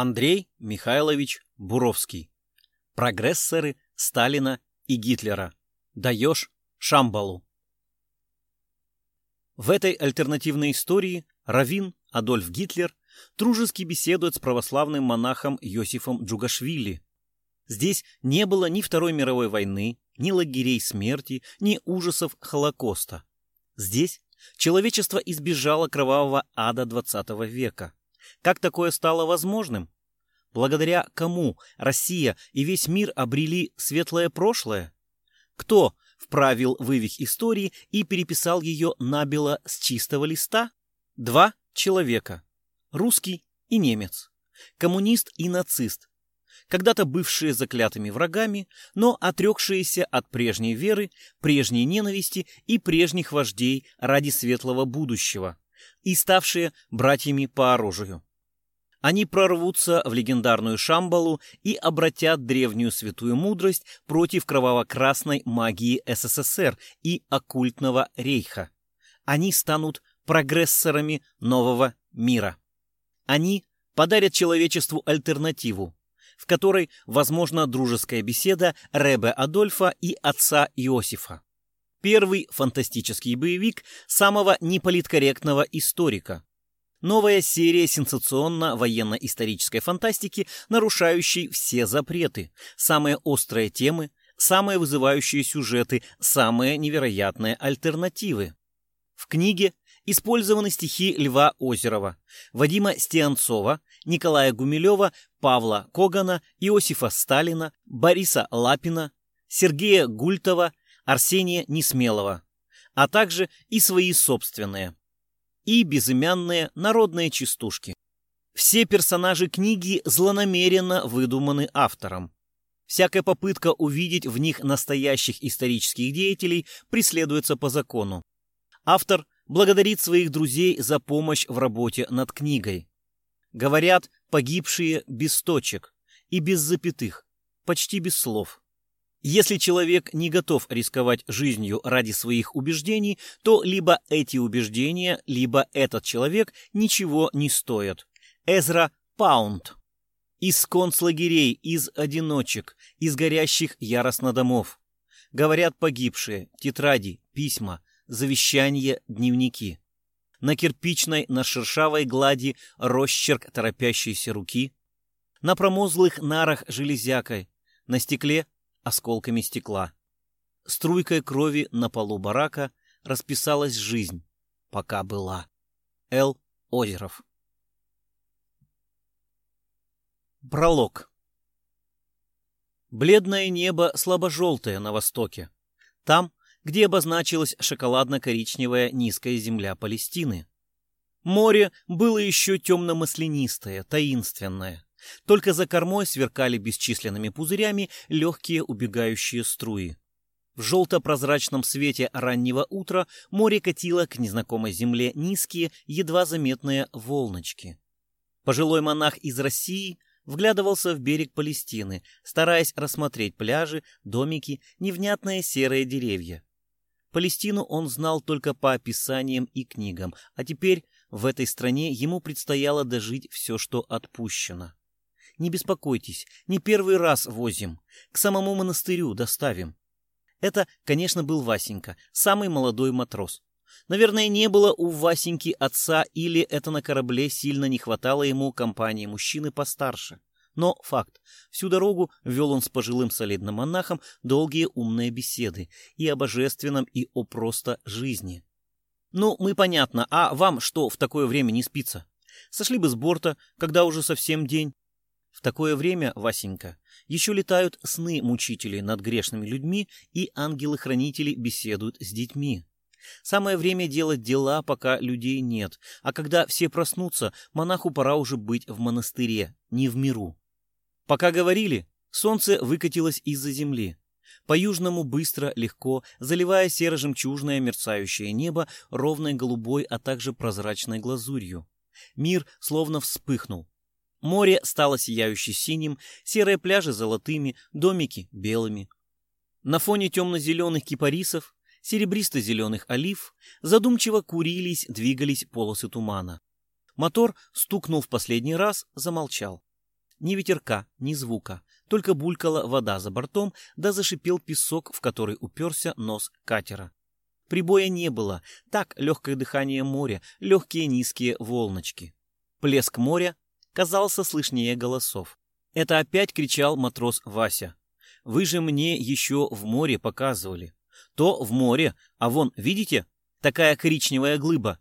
Андрей Михайлович Буровский. Прогрессоры Сталина и Гитлера. Даешь Шамбалу. В этой альтернативной истории Равин Адольф Гитлер дружески беседует с православным монахом Йосифом Джугашвили. Здесь не было ни Второй мировой войны, ни лагерей смерти, ни ужасов Холокоста. Здесь человечество избежало кровавого ада XX века. Как такое стало возможным? Благодаря кому Россия и весь мир обрели светлое прошлое? Кто вправил вывих истории и переписал ее набело с чистого листа? Два человека. Русский и немец. Коммунист и нацист. Когда-то бывшие заклятыми врагами, но отрекшиеся от прежней веры, прежней ненависти и прежних вождей ради светлого будущего, и ставшие братьями по оружию. Они прорвутся в легендарную Шамбалу и обратят древнюю святую мудрость против кроваво-красной магии СССР и оккультного рейха. Они станут прогрессорами нового мира. Они подарят человечеству альтернативу, в которой возможна дружеская беседа Ребе Адольфа и отца Иосифа. Первый фантастический боевик самого неполиткорректного историка, Новая серия сенсационно-военно-исторической фантастики, нарушающей все запреты, самые острые темы, самые вызывающие сюжеты, самые невероятные альтернативы. В книге использованы стихи Льва Озерова, Вадима Стианцова, Николая Гумилева, Павла Когана, Иосифа Сталина, Бориса Лапина, Сергея Гультова, Арсения Несмелого, а также и свои собственные и безымянные народные частушки. Все персонажи книги злонамеренно выдуманы автором. Всякая попытка увидеть в них настоящих исторических деятелей преследуется по закону. Автор благодарит своих друзей за помощь в работе над книгой. Говорят, погибшие без точек и без запятых, почти без слов. Если человек не готов рисковать жизнью ради своих убеждений, то либо эти убеждения, либо этот человек ничего не стоят. Эзра Паунд. Из концлагерей, из одиночек, из горящих яростно домов. Говорят погибшие, тетради, письма, завещания, дневники. На кирпичной, на шершавой глади росчерк торопящейся руки. На промозлых нарах железякой, на стекле осколками стекла. Струйкой крови на полу барака расписалась жизнь, пока была. Л. Озеров. Пролог. Бледное небо слабо-желтое на востоке. Там, где обозначилась шоколадно-коричневая низкая земля Палестины. Море было еще темно-маслянистое, таинственное. Только за кормой сверкали бесчисленными пузырями легкие убегающие струи. В желто-прозрачном свете раннего утра море катило к незнакомой земле низкие, едва заметные волночки. Пожилой монах из России вглядывался в берег Палестины, стараясь рассмотреть пляжи, домики, невнятные серые деревья. Палестину он знал только по описаниям и книгам, а теперь в этой стране ему предстояло дожить все, что отпущено. Не беспокойтесь, не первый раз возим. К самому монастырю доставим. Это, конечно, был Васенька, самый молодой матрос. Наверное, не было у Васеньки отца, или это на корабле сильно не хватало ему компании мужчины постарше. Но факт. Всю дорогу вел он с пожилым солидным монахом долгие умные беседы и о божественном, и о просто жизни. Ну, мы понятно, а вам что в такое время не спится? Сошли бы с борта, когда уже совсем день. В такое время, Васенька, еще летают сны мучителей над грешными людьми, и ангелы-хранители беседуют с детьми. Самое время делать дела, пока людей нет, а когда все проснутся, монаху пора уже быть в монастыре, не в миру. Пока говорили, солнце выкатилось из-за земли. По-южному быстро, легко, заливая серо-жемчужное мерцающее небо ровной голубой, а также прозрачной глазурью. Мир словно вспыхнул, Море стало сияюще синим, серые пляжи золотыми, домики белыми. На фоне темно-зеленых кипарисов, серебристо-зеленых олив, задумчиво курились, двигались полосы тумана. Мотор стукнул в последний раз, замолчал. Ни ветерка, ни звука, только булькала вода за бортом, да зашипел песок, в который уперся нос катера. Прибоя не было, так легкое дыхание моря, легкие низкие волночки. Плеск моря казался слышнее голосов. Это опять кричал матрос Вася. Вы же мне еще в море показывали. То в море, а вон, видите, такая коричневая глыба.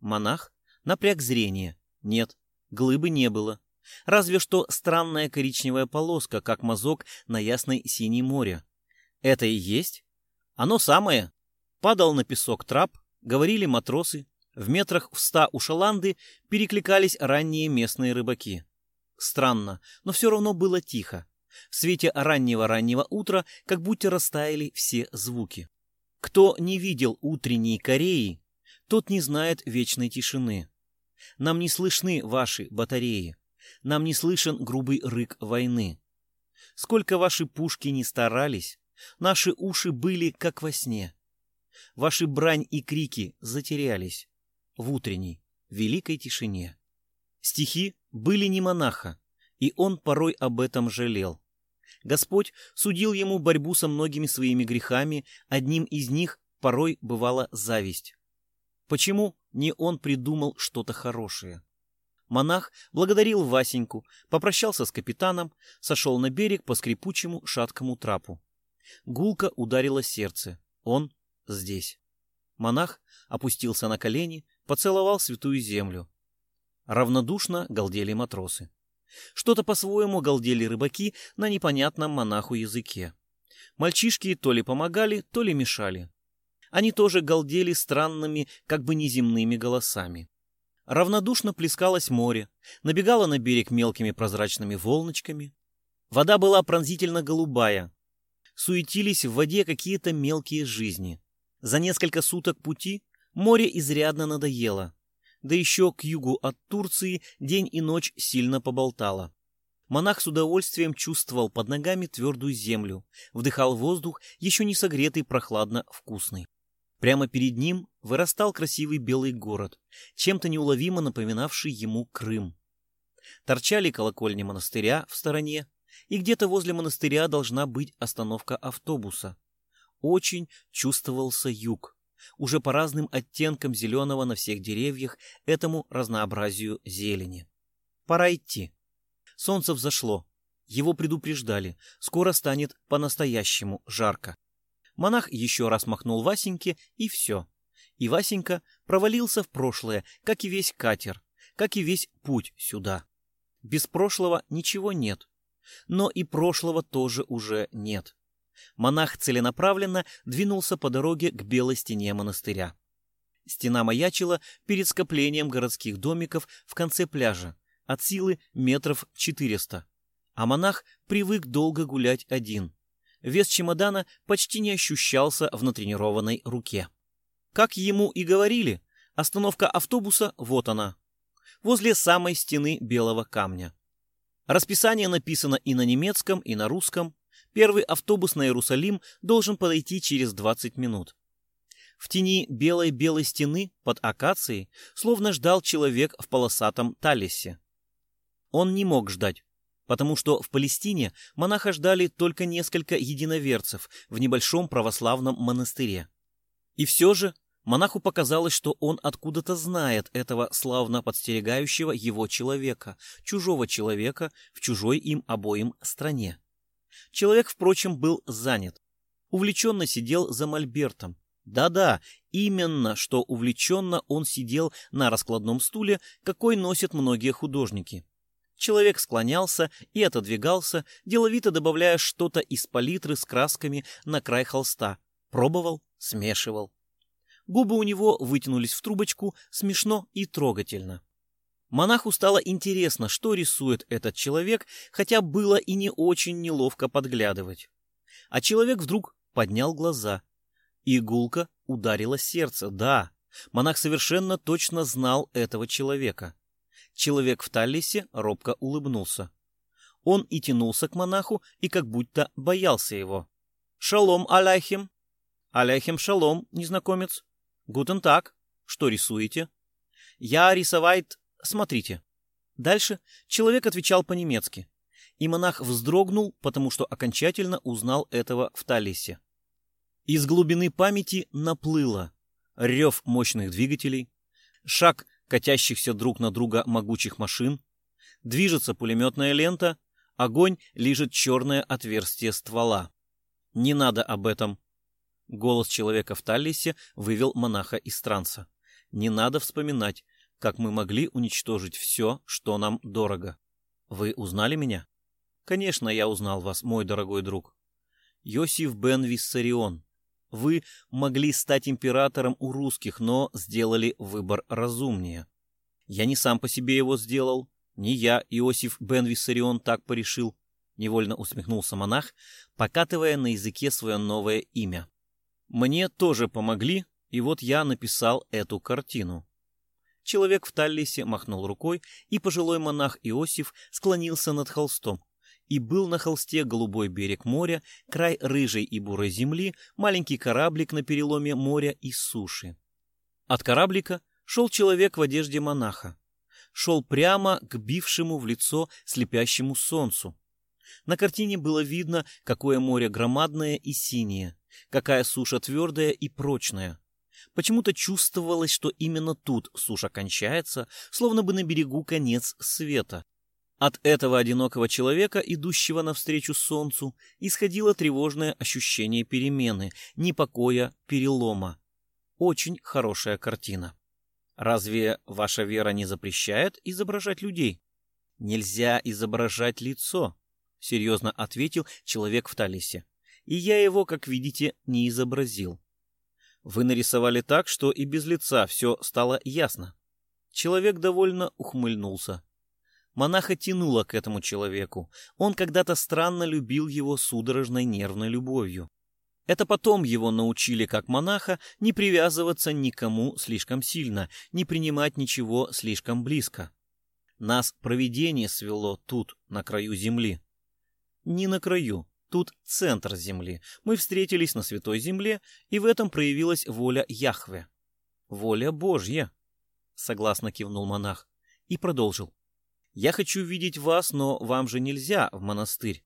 Монах напряг зрение. Нет, глыбы не было. Разве что странная коричневая полоска, как мазок на ясной синей море. Это и есть? Оно самое. Падал на песок трап, говорили матросы. В метрах в ста у шаланды перекликались ранние местные рыбаки. Странно, но все равно было тихо. В свете раннего-раннего утра как будто растаяли все звуки. Кто не видел утренней Кореи, тот не знает вечной тишины. Нам не слышны ваши батареи. Нам не слышен грубый рык войны. Сколько ваши пушки не старались, наши уши были как во сне. Ваши брань и крики затерялись в утренней, великой тишине. Стихи были не монаха, и он порой об этом жалел. Господь судил ему борьбу со многими своими грехами, одним из них порой бывала зависть. Почему не он придумал что-то хорошее? Монах благодарил Васеньку, попрощался с капитаном, сошел на берег по скрипучему шаткому трапу. Гулко ударило сердце. Он здесь. Монах опустился на колени, поцеловал святую землю. Равнодушно галдели матросы. Что-то по-своему галдели рыбаки на непонятном монаху языке. Мальчишки то ли помогали, то ли мешали. Они тоже галдели странными, как бы неземными голосами. Равнодушно плескалось море, набегало на берег мелкими прозрачными волночками. Вода была пронзительно голубая. Суетились в воде какие-то мелкие жизни. За несколько суток пути море изрядно надоело. Да еще к югу от Турции день и ночь сильно поболтало. Монах с удовольствием чувствовал под ногами твердую землю, вдыхал воздух, еще не согретый, прохладно вкусный. Прямо перед ним вырастал красивый белый город, чем-то неуловимо напоминавший ему Крым. Торчали колокольни монастыря в стороне, и где-то возле монастыря должна быть остановка автобуса. Очень чувствовался юг, уже по разным оттенкам зеленого на всех деревьях, этому разнообразию зелени. Пора идти. Солнце взошло. Его предупреждали, скоро станет по-настоящему жарко. Монах еще раз махнул Васеньке, и все. И Васенька провалился в прошлое, как и весь катер, как и весь путь сюда. Без прошлого ничего нет. Но и прошлого тоже уже нет. Монах целенаправленно двинулся по дороге к белой стене монастыря. Стена маячила перед скоплением городских домиков в конце пляжа, от силы метров четыреста. А монах привык долго гулять один. Вес чемодана почти не ощущался в натренированной руке. Как ему и говорили, остановка автобуса вот она, возле самой стены белого камня. Расписание написано и на немецком, и на русском. Первый автобус на Иерусалим должен подойти через 20 минут. В тени белой-белой стены под акацией словно ждал человек в полосатом талисе. Он не мог ждать потому что в Палестине монаха ждали только несколько единоверцев в небольшом православном монастыре. И все же монаху показалось, что он откуда-то знает этого славно подстерегающего его человека, чужого человека в чужой им обоим стране. Человек, впрочем, был занят. Увлеченно сидел за мольбертом. Да-да, именно что увлеченно он сидел на раскладном стуле, какой носят многие художники. Человек склонялся и отодвигался, деловито добавляя что-то из палитры с красками на край холста. Пробовал, смешивал. Губы у него вытянулись в трубочку, смешно и трогательно. Монаху стало интересно, что рисует этот человек, хотя было и не очень неловко подглядывать. А человек вдруг поднял глаза. Игулка ударила сердце, да. Монах совершенно точно знал этого человека. Человек в талисе робко улыбнулся. Он и тянулся к монаху, и как будто боялся его. «Шалом, аляхим!» «Аляхим шалом, незнакомец!» «Гутен так! Что рисуете?» «Я рисовает... Смотрите!» Дальше человек отвечал по-немецки, и монах вздрогнул, потому что окончательно узнал этого в Талисе. Из глубины памяти наплыло рев мощных двигателей, шаг катящихся друг на друга могучих машин, движется пулеметная лента, огонь лижет черное отверстие ствола. Не надо об этом. Голос человека в Таллисе вывел монаха из транса. Не надо вспоминать, как мы могли уничтожить все, что нам дорого. Вы узнали меня? Конечно, я узнал вас, мой дорогой друг. Йосиф бен Виссарион. Вы могли стать императором у русских, но сделали выбор разумнее. Я не сам по себе его сделал, не я, Иосиф бен Виссарион, так порешил. Невольно усмехнулся монах, покатывая на языке свое новое имя. Мне тоже помогли, и вот я написал эту картину. Человек в Таллисе махнул рукой, и пожилой монах Иосиф склонился над холстом. И был на холсте голубой берег моря, край рыжей и бурой земли, маленький кораблик на переломе моря и суши. От кораблика шел человек в одежде монаха. Шел прямо к бившему в лицо слепящему солнцу. На картине было видно, какое море громадное и синее, какая суша твердая и прочная. Почему-то чувствовалось, что именно тут суша кончается, словно бы на берегу конец света. От этого одинокого человека, идущего навстречу солнцу, исходило тревожное ощущение перемены, непокоя, перелома. Очень хорошая картина. Разве ваша вера не запрещает изображать людей? Нельзя изображать лицо, серьезно ответил человек в Талисе. И я его, как видите, не изобразил. Вы нарисовали так, что и без лица все стало ясно. Человек довольно ухмыльнулся. Монаха тянуло к этому человеку. Он когда-то странно любил его судорожной нервной любовью. Это потом его научили, как монаха, не привязываться никому слишком сильно, не принимать ничего слишком близко. Нас провидение свело тут, на краю земли. Не на краю, тут центр земли. Мы встретились на святой земле, и в этом проявилась воля Яхве. Воля Божья, согласно кивнул монах и продолжил. Я хочу видеть вас, но вам же нельзя в монастырь.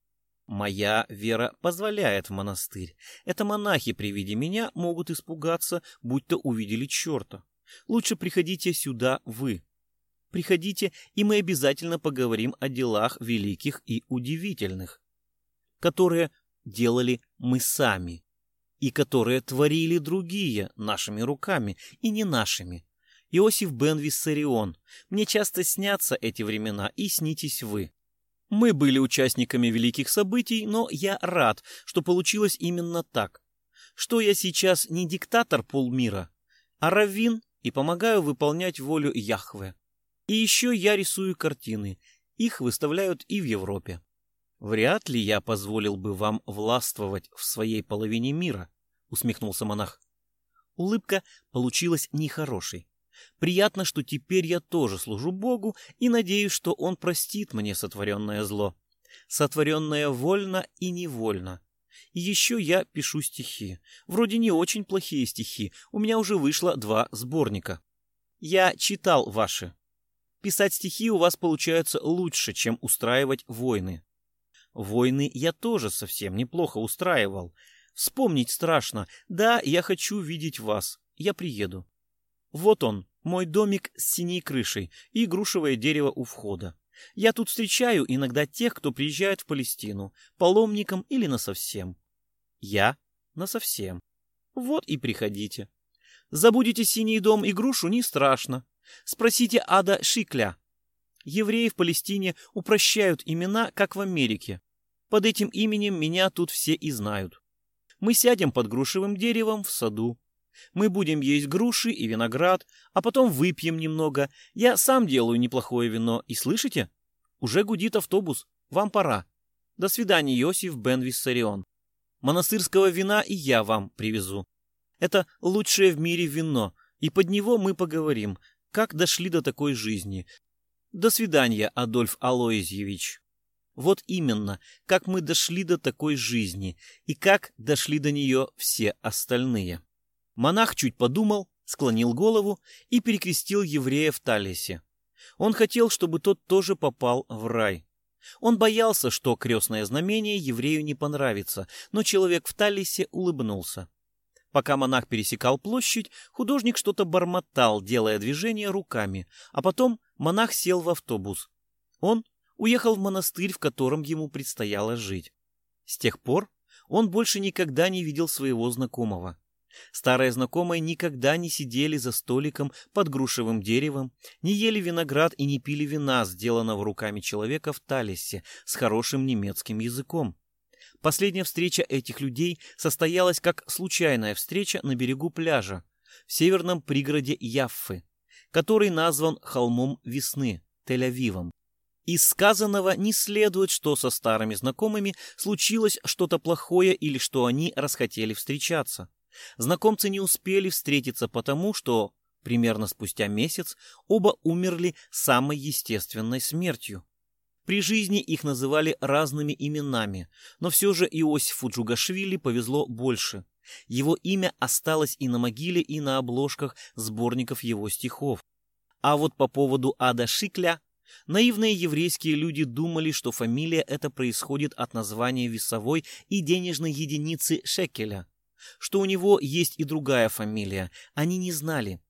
Моя вера позволяет в монастырь. Это монахи при виде меня могут испугаться, будто увидели черта. Лучше приходите сюда вы. Приходите, и мы обязательно поговорим о делах великих и удивительных, которые делали мы сами, и которые творили другие нашими руками и не нашими. Иосиф бен Виссарион. Мне часто снятся эти времена, и снитесь вы. Мы были участниками великих событий, но я рад, что получилось именно так. Что я сейчас не диктатор полмира, а раввин и помогаю выполнять волю Яхве. И еще я рисую картины. Их выставляют и в Европе. Вряд ли я позволил бы вам властвовать в своей половине мира, усмехнулся монах. Улыбка получилась нехорошей. Приятно, что теперь я тоже служу Богу и надеюсь, что Он простит мне сотворенное зло. Сотворенное вольно и невольно. И еще я пишу стихи. Вроде не очень плохие стихи. У меня уже вышло два сборника. Я читал ваши. Писать стихи у вас получается лучше, чем устраивать войны. Войны я тоже совсем неплохо устраивал. Вспомнить страшно. Да, я хочу видеть вас. Я приеду. Вот он, мой домик с синей крышей и грушевое дерево у входа. Я тут встречаю иногда тех, кто приезжает в Палестину, паломником или насовсем. Я насовсем. Вот и приходите. Забудете синий дом и грушу, не страшно. Спросите Ада Шикля. Евреи в Палестине упрощают имена, как в Америке. Под этим именем меня тут все и знают. Мы сядем под грушевым деревом в саду. Мы будем есть груши и виноград, а потом выпьем немного. Я сам делаю неплохое вино, и слышите? Уже гудит автобус. Вам пора. До свидания, Иосиф Бен Виссарион. Монастырского вина и я вам привезу. Это лучшее в мире вино, и под него мы поговорим, как дошли до такой жизни. До свидания, Адольф Алоизьевич. Вот именно, как мы дошли до такой жизни, и как дошли до нее все остальные. Монах чуть подумал, склонил голову и перекрестил еврея в Талисе. Он хотел, чтобы тот тоже попал в рай. Он боялся, что крестное знамение еврею не понравится, но человек в Талисе улыбнулся. Пока монах пересекал площадь, художник что-то бормотал, делая движения руками, а потом монах сел в автобус. Он уехал в монастырь, в котором ему предстояло жить. С тех пор он больше никогда не видел своего знакомого. Старые знакомые никогда не сидели за столиком под грушевым деревом, не ели виноград и не пили вина, сделанного руками человека в Талисе с хорошим немецким языком. Последняя встреча этих людей состоялась как случайная встреча на берегу пляжа в северном пригороде Яффы, который назван холмом весны, Тель-Авивом. Из сказанного не следует, что со старыми знакомыми случилось что-то плохое или что они расхотели встречаться. Знакомцы не успели встретиться потому, что примерно спустя месяц оба умерли самой естественной смертью. При жизни их называли разными именами, но все же Иосифу Джугашвили повезло больше. Его имя осталось и на могиле, и на обложках сборников его стихов. А вот по поводу Ада Шикля Наивные еврейские люди думали, что фамилия эта происходит от названия весовой и денежной единицы шекеля. Что у него есть и другая фамилия, они не знали.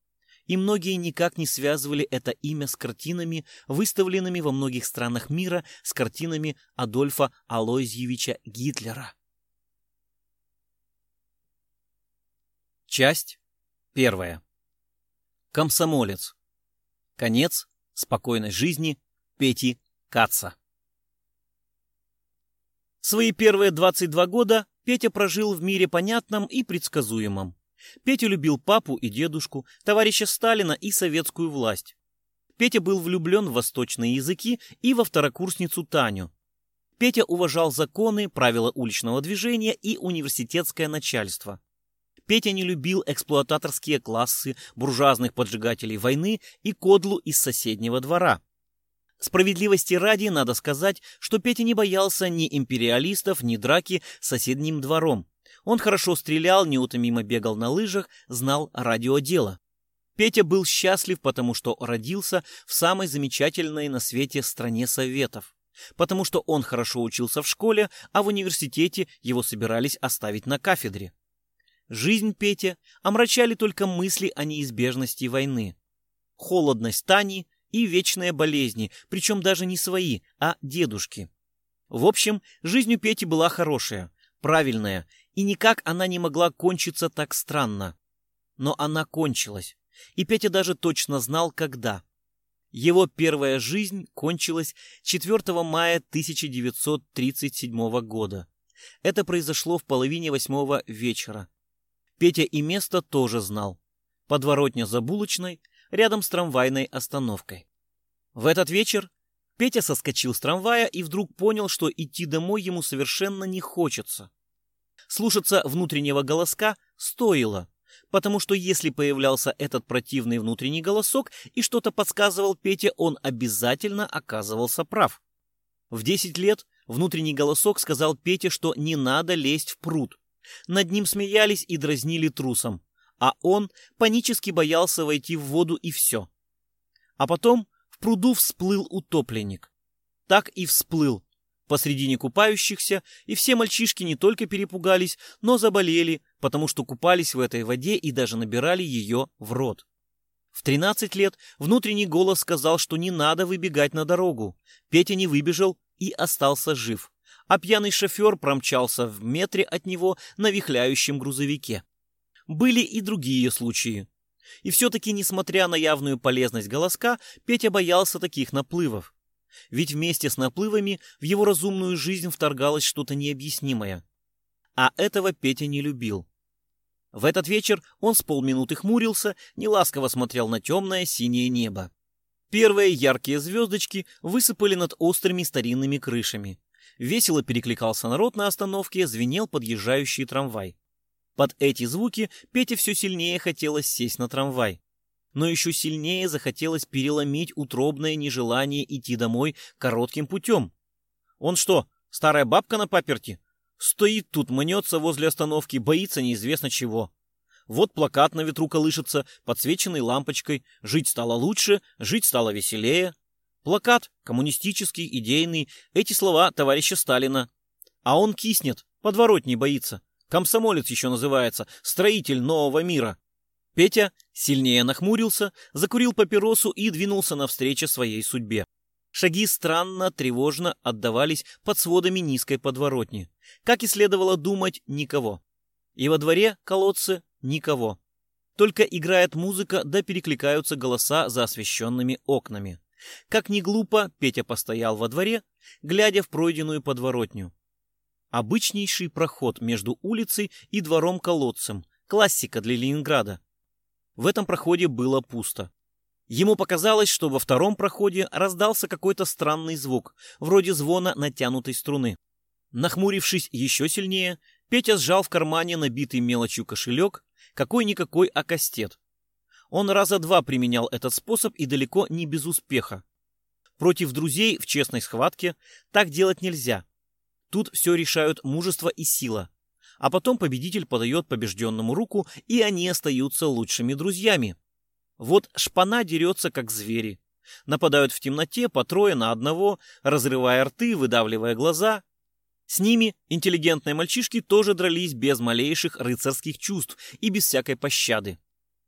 И многие никак не связывали это имя с картинами, выставленными во многих странах мира, с картинами Адольфа Алойзьевича Гитлера. Часть первая. Комсомолец. Конец спокойной жизни Пети Каца. Свои первые 22 года Петя прожил в мире понятном и предсказуемом. Петя любил папу и дедушку, товарища Сталина и советскую власть. Петя был влюблен в восточные языки и во второкурсницу Таню. Петя уважал законы, правила уличного движения и университетское начальство. Петя не любил эксплуататорские классы, буржуазных поджигателей войны и кодлу из соседнего двора. Справедливости ради надо сказать, что Петя не боялся ни империалистов, ни драки с соседним двором. Он хорошо стрелял, неутомимо бегал на лыжах, знал радиодело. Петя был счастлив, потому что родился в самой замечательной на свете стране Советов. Потому что он хорошо учился в школе, а в университете его собирались оставить на кафедре. Жизнь Петя омрачали только мысли о неизбежности войны. Холодность Тани и вечные болезни, причем даже не свои, а дедушки. В общем, жизнь у Пети была хорошая, правильная, и никак она не могла кончиться так странно. Но она кончилась, и Петя даже точно знал, когда. Его первая жизнь кончилась 4 мая 1937 года. Это произошло в половине восьмого вечера. Петя и место тоже знал. Подворотня за булочной, рядом с трамвайной остановкой. В этот вечер Петя соскочил с трамвая и вдруг понял, что идти домой ему совершенно не хочется. Слушаться внутреннего голоска стоило, потому что если появлялся этот противный внутренний голосок и что-то подсказывал Пете, он обязательно оказывался прав. В 10 лет внутренний голосок сказал Пете, что не надо лезть в пруд, над ним смеялись и дразнили трусом, а он панически боялся войти в воду и все. А потом в пруду всплыл утопленник. Так и всплыл посредине купающихся, и все мальчишки не только перепугались, но заболели, потому что купались в этой воде и даже набирали ее в рот. В 13 лет внутренний голос сказал, что не надо выбегать на дорогу. Петя не выбежал и остался жив а пьяный шофер промчался в метре от него на вихляющем грузовике. Были и другие случаи. И все-таки, несмотря на явную полезность голоска, Петя боялся таких наплывов. Ведь вместе с наплывами в его разумную жизнь вторгалось что-то необъяснимое. А этого Петя не любил. В этот вечер он с полминуты хмурился, неласково смотрел на темное синее небо. Первые яркие звездочки высыпали над острыми старинными крышами. Весело перекликался народ на остановке, звенел подъезжающий трамвай. Под эти звуки Пете все сильнее хотелось сесть на трамвай. Но еще сильнее захотелось переломить утробное нежелание идти домой коротким путем. Он что, старая бабка на паперти? Стоит тут, мнется возле остановки, боится неизвестно чего. Вот плакат на ветру колышется, подсвеченный лампочкой. Жить стало лучше, жить стало веселее. Плакат коммунистический, идейный. Эти слова товарища Сталина. А он киснет, подворотней боится. Комсомолец еще называется, строитель нового мира. Петя сильнее нахмурился, закурил папиросу и двинулся навстречу своей судьбе. Шаги странно, тревожно отдавались под сводами низкой подворотни. Как и следовало думать, никого. И во дворе колодцы никого. Только играет музыка, да перекликаются голоса за освещенными окнами. Как ни глупо, Петя постоял во дворе, глядя в пройденную подворотню. Обычнейший проход между улицей и двором-колодцем. Классика для Ленинграда. В этом проходе было пусто. Ему показалось, что во втором проходе раздался какой-то странный звук, вроде звона натянутой струны. Нахмурившись еще сильнее, Петя сжал в кармане набитый мелочью кошелек, какой-никакой окостет. Он раза два применял этот способ и далеко не без успеха. Против друзей в честной схватке так делать нельзя. Тут все решают мужество и сила. А потом победитель подает побежденному руку, и они остаются лучшими друзьями. Вот шпана дерется, как звери. Нападают в темноте по трое на одного, разрывая рты, выдавливая глаза. С ними интеллигентные мальчишки тоже дрались без малейших рыцарских чувств и без всякой пощады.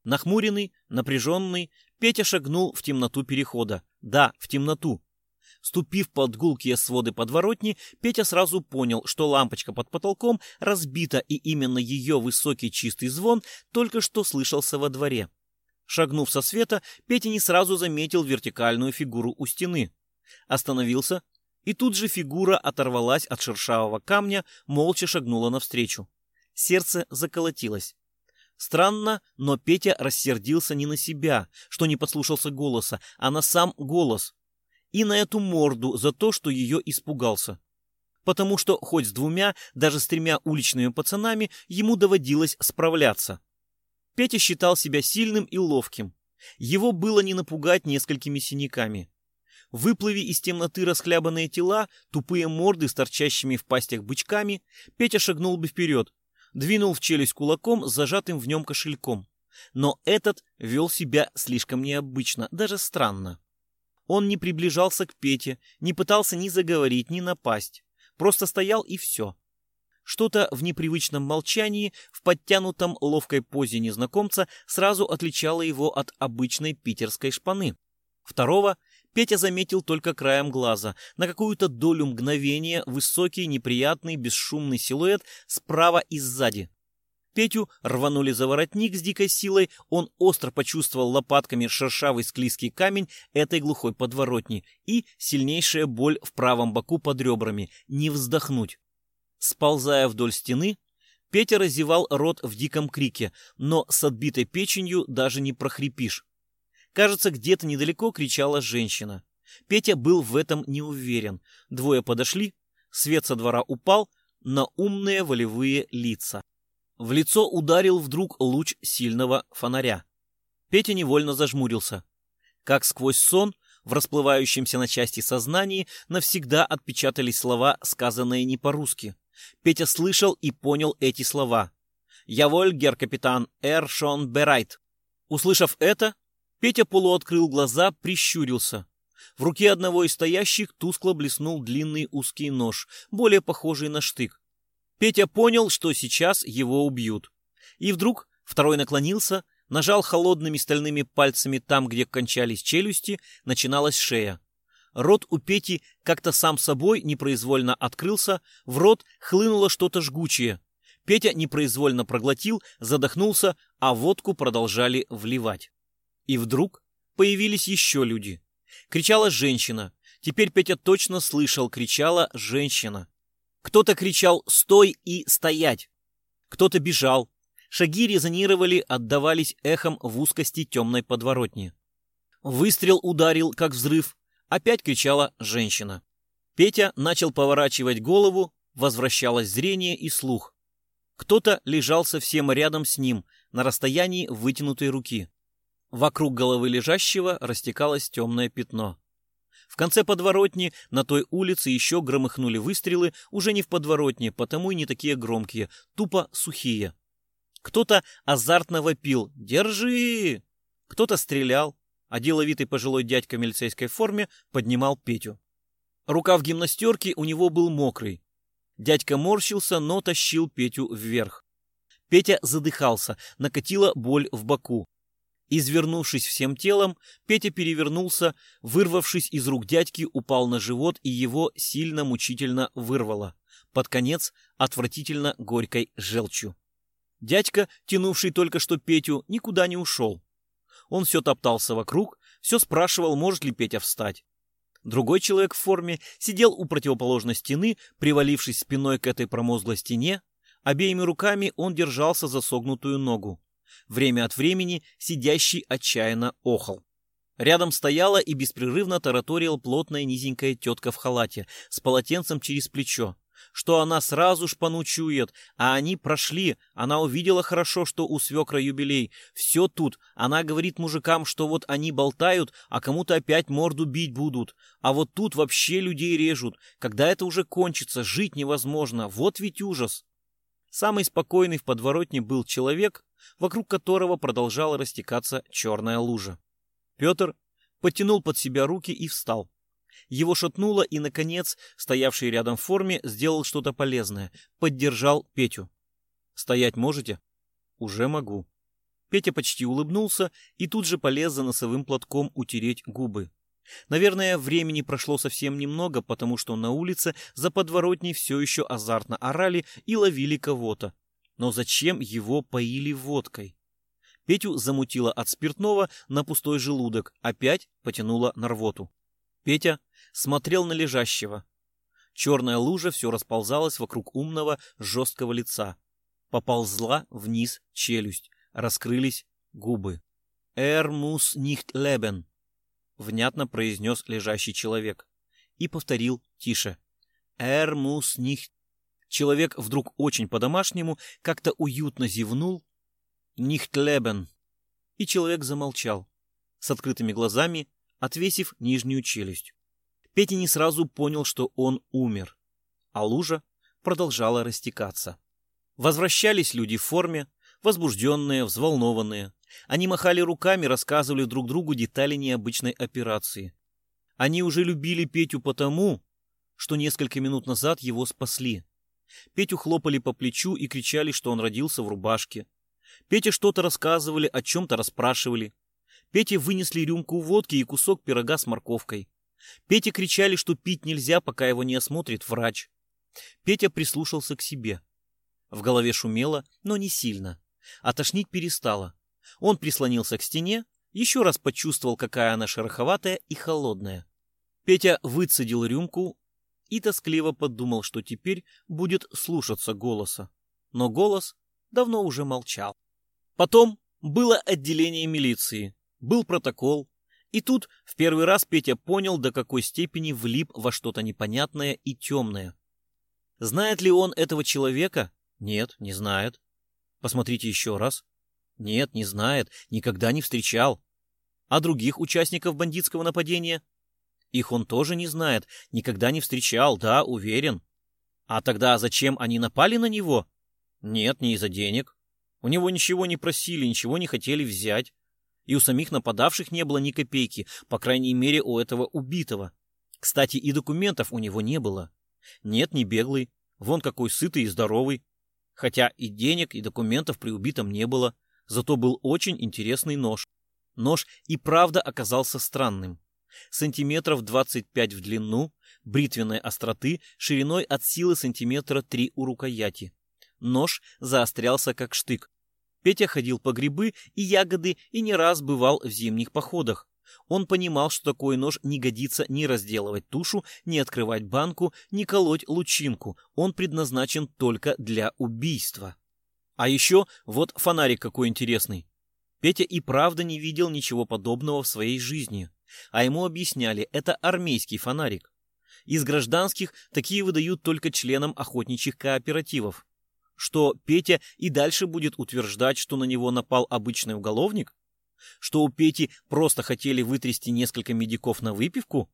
Нахмуренный, напряженный, Петя шагнул в темноту перехода. Да, в темноту. Ступив под гулкие своды подворотни, Петя сразу понял, что лампочка под потолком разбита, и именно ее высокий чистый звон только что слышался во дворе. Шагнув со света, Петя не сразу заметил вертикальную фигуру у стены. Остановился, и тут же фигура оторвалась от шершавого камня, молча шагнула навстречу. Сердце заколотилось. Странно, но Петя рассердился не на себя, что не послушался голоса, а на сам голос. И на эту морду за то, что ее испугался. Потому что хоть с двумя, даже с тремя уличными пацанами ему доводилось справляться. Петя считал себя сильным и ловким. Его было не напугать несколькими синяками. Выплыви из темноты расхлябанные тела, тупые морды с торчащими в пастях бычками, Петя шагнул бы вперед, двинул в челюсть кулаком с зажатым в нем кошельком. Но этот вел себя слишком необычно, даже странно. Он не приближался к Пете, не пытался ни заговорить, ни напасть. Просто стоял и все. Что-то в непривычном молчании, в подтянутом ловкой позе незнакомца сразу отличало его от обычной питерской шпаны. Второго Петя заметил только краем глаза. На какую-то долю мгновения высокий, неприятный, бесшумный силуэт справа и сзади. Петю рванули за воротник с дикой силой, он остро почувствовал лопатками шершавый склизкий камень этой глухой подворотни и сильнейшая боль в правом боку под ребрами, не вздохнуть. Сползая вдоль стены, Петя разевал рот в диком крике, но с отбитой печенью даже не прохрипишь. Кажется, где-то недалеко кричала женщина. Петя был в этом не уверен. Двое подошли, свет со двора упал на умные волевые лица. В лицо ударил вдруг луч сильного фонаря. Петя невольно зажмурился. Как сквозь сон, в расплывающемся на части сознании навсегда отпечатались слова, сказанные не по-русски. Петя слышал и понял эти слова. «Я вольгер, капитан Эр Шон Берайт». Услышав это, Петя полуоткрыл глаза, прищурился. В руке одного из стоящих тускло блеснул длинный узкий нож, более похожий на штык. Петя понял, что сейчас его убьют. И вдруг второй наклонился, нажал холодными стальными пальцами там, где кончались челюсти, начиналась шея. Рот у Пети как-то сам собой непроизвольно открылся, в рот хлынуло что-то жгучее. Петя непроизвольно проглотил, задохнулся, а водку продолжали вливать. И вдруг появились еще люди. Кричала женщина. Теперь Петя точно слышал, кричала женщина. Кто-то кричал «Стой!» и «Стоять!». Кто-то бежал. Шаги резонировали, отдавались эхом в узкости темной подворотни. Выстрел ударил, как взрыв, Опять кричала женщина. Петя начал поворачивать голову, возвращалось зрение и слух. Кто-то лежал совсем рядом с ним, на расстоянии вытянутой руки. Вокруг головы лежащего растекалось темное пятно. В конце подворотни на той улице еще громыхнули выстрелы, уже не в подворотне, потому и не такие громкие, тупо сухие. Кто-то азартно вопил «Держи!», кто-то стрелял, а деловитый пожилой дядька в милицейской форме поднимал Петю. Рука в гимнастерке у него был мокрый. Дядька морщился, но тащил Петю вверх. Петя задыхался, накатила боль в боку. Извернувшись всем телом, Петя перевернулся, вырвавшись из рук дядьки, упал на живот и его сильно мучительно вырвало. Под конец отвратительно горькой желчью. Дядька, тянувший только что Петю, никуда не ушел. Он все топтался вокруг, все спрашивал, может ли Петя встать. Другой человек в форме сидел у противоположной стены, привалившись спиной к этой промозглой стене. Обеими руками он держался за согнутую ногу. Время от времени сидящий отчаянно охал. Рядом стояла и беспрерывно тараторила плотная низенькая тетка в халате с полотенцем через плечо что она сразу шпану чует, а они прошли, она увидела хорошо, что у свекра юбилей. Все тут, она говорит мужикам, что вот они болтают, а кому-то опять морду бить будут. А вот тут вообще людей режут. Когда это уже кончится, жить невозможно, вот ведь ужас. Самый спокойный в подворотне был человек, вокруг которого продолжала растекаться черная лужа. Петр подтянул под себя руки и встал. Его шатнуло, и, наконец, стоявший рядом в форме сделал что-то полезное. Поддержал Петю. «Стоять можете?» «Уже могу». Петя почти улыбнулся и тут же полез за носовым платком утереть губы. Наверное, времени прошло совсем немного, потому что на улице за подворотней все еще азартно орали и ловили кого-то. Но зачем его поили водкой? Петю замутило от спиртного на пустой желудок, опять потянуло на рвоту. Петя смотрел на лежащего. Черная лужа все расползалась вокруг умного, жесткого лица. Поползла вниз челюсть, раскрылись губы. «Эр мус нихт лебен», — внятно произнес лежащий человек. И повторил тише. «Эр мус нихт». Человек вдруг очень по-домашнему как-то уютно зевнул. «Нихт лебен». И человек замолчал. С открытыми глазами отвесив нижнюю челюсть. Петя не сразу понял, что он умер, а лужа продолжала растекаться. Возвращались люди в форме, возбужденные, взволнованные. Они махали руками, рассказывали друг другу детали необычной операции. Они уже любили Петю потому, что несколько минут назад его спасли. Петю хлопали по плечу и кричали, что он родился в рубашке. Пете что-то рассказывали, о чем-то расспрашивали. Пете вынесли рюмку водки и кусок пирога с морковкой. Пете кричали, что пить нельзя, пока его не осмотрит врач. Петя прислушался к себе. В голове шумело, но не сильно. А тошнить перестало. Он прислонился к стене, еще раз почувствовал, какая она шероховатая и холодная. Петя выцедил рюмку и тоскливо подумал, что теперь будет слушаться голоса. Но голос давно уже молчал. Потом было отделение милиции. Был протокол. И тут в первый раз Петя понял, до какой степени влип во что-то непонятное и темное. Знает ли он этого человека? Нет, не знает. Посмотрите еще раз. Нет, не знает, никогда не встречал. А других участников бандитского нападения? Их он тоже не знает, никогда не встречал, да, уверен. А тогда зачем они напали на него? Нет, не из-за денег. У него ничего не просили, ничего не хотели взять и у самих нападавших не было ни копейки, по крайней мере у этого убитого. Кстати, и документов у него не было. Нет, не беглый, вон какой сытый и здоровый. Хотя и денег, и документов при убитом не было, зато был очень интересный нож. Нож и правда оказался странным. Сантиметров 25 в длину, бритвенной остроты, шириной от силы сантиметра 3 у рукояти. Нож заострялся как штык, Петя ходил по грибы и ягоды и не раз бывал в зимних походах. Он понимал, что такой нож не годится ни разделывать тушу, ни открывать банку, ни колоть лучинку. Он предназначен только для убийства. А еще вот фонарик какой интересный. Петя и правда не видел ничего подобного в своей жизни. А ему объясняли, это армейский фонарик. Из гражданских такие выдают только членам охотничьих кооперативов что Петя и дальше будет утверждать, что на него напал обычный уголовник? Что у Пети просто хотели вытрясти несколько медиков на выпивку?